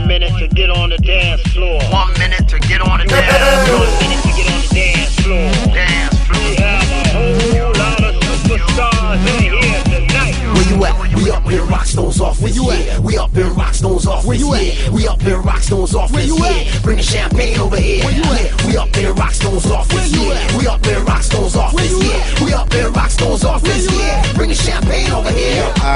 One minute to get on the dance floor. One minute to get on the dance floor. One minute to get on the dance floor. Dance floor. We have a whole lot of superstars in here tonight. Where you at? We up in Rockstone's office. Where you at? We up in Rockstone's office. Where you at? We up in Rockstone's office. Where you at? Bring the champagne over here. Where you at? We up in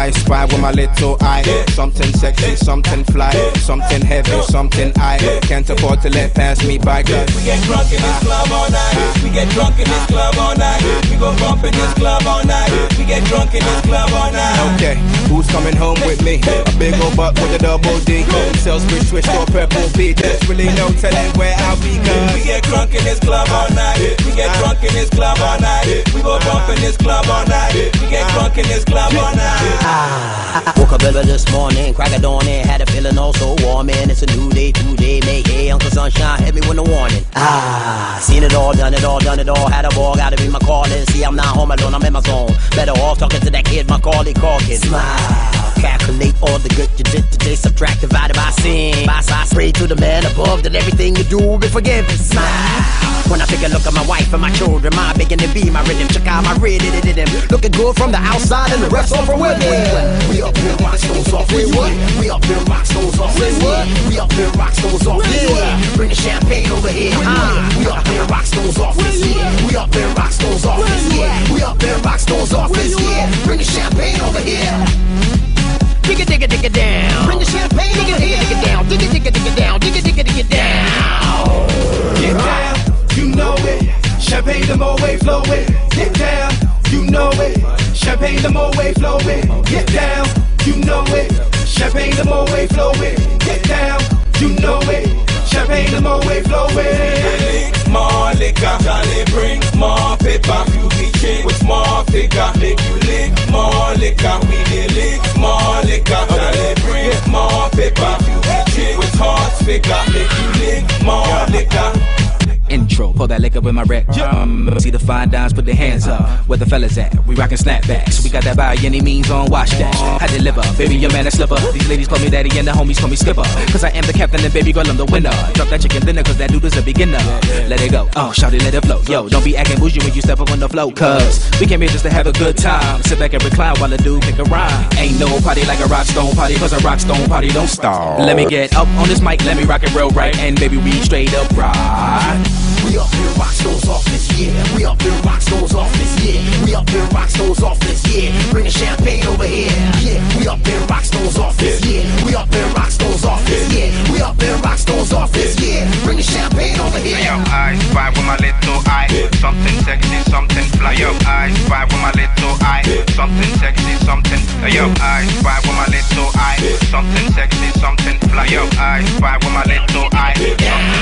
I spy with my little eye. Something sexy, something fly, something heavy, something I can't afford to let pass me by. Cause We get drunk in this club all night. We get drunk in this club all night. We go bump in this club all night. We get drunk in this. Okay, who's coming home with me? A big old buck with a double D. Sales switch switch to a purple beat. There's really no telling where I'll be. We get drunk in this club all night. We get drunk in this club all night. We go bump in this club all night. We get drunk in this club all night. Woke up early this morning, crack of dawn and had a feeling all so warm and it's a new day, today, make hay. Uncle Sunshine hit me with a warning. Ah, seen it all, done it all, done it all. Had a ball, gotta be my calling. See, I'm not home alone, I'm in my zone. Better off talking to that kid, Macaulay Culkin. Smile, calculate all the good you did today, subtract divided by sin. By side, pray to the man above that everything you do will be forgiven. Smile. When I take a look at my wife and my children, my begging to be my rhythm. Check out my rhythm, looking good from the outside and the rest over with me. We up in Rockstone's office. Yeah. We what? We up in Rockstone's office. Yeah. We up in Rockstone's Champagne the Moet flowing. Get down, you know it. Champagne the Moet flowing. Get down, you know it. Champagne the Moet flowing. More liquor, Charlie bring more paper. You be chain with more figure. Make you lick more liquor. We dey more liquor. Charlie bring more paper. You be chain with hot figure. Make you lick more liquor. Intro, pour that liquor with my rep. Um, see the fine dimes, put their hands up. Where the fellas at? We rockin' snapbacks. We got that by any means on wash dash. I deliver, baby, your man a slipper. These ladies call me daddy and the homies call me skipper. Cause I am the captain and baby girl, I'm the winner. Drop that chicken dinner cause that dude is a beginner. Let it go, oh, shout it, let it flow. Yo, don't be acting bougie when you step up on the flow. Cause we came here just to have a good time. Sit back and recline while the dude pick a rhyme. Ain't no party like a Rockstone party cause a Rockstone party don't start. Let me get up on this mic, let me rock it real right. And baby, we straight up ride. We up here rock goes off this year. We up here rock goes off this year. We up here rock goes off this year. Bring the champagne over here. Yeah, we up here rock goes off this year. We up here rock stones off this year. We up here rock goes off this year. Bring the champagne over here. Yo, I spy with my little eye. Something sexy, something fly Yo, I spy with my little eye. Something sexy, something fly up. I spy with my little eye. Something sexy, something fly up. I spy with my little eye. Something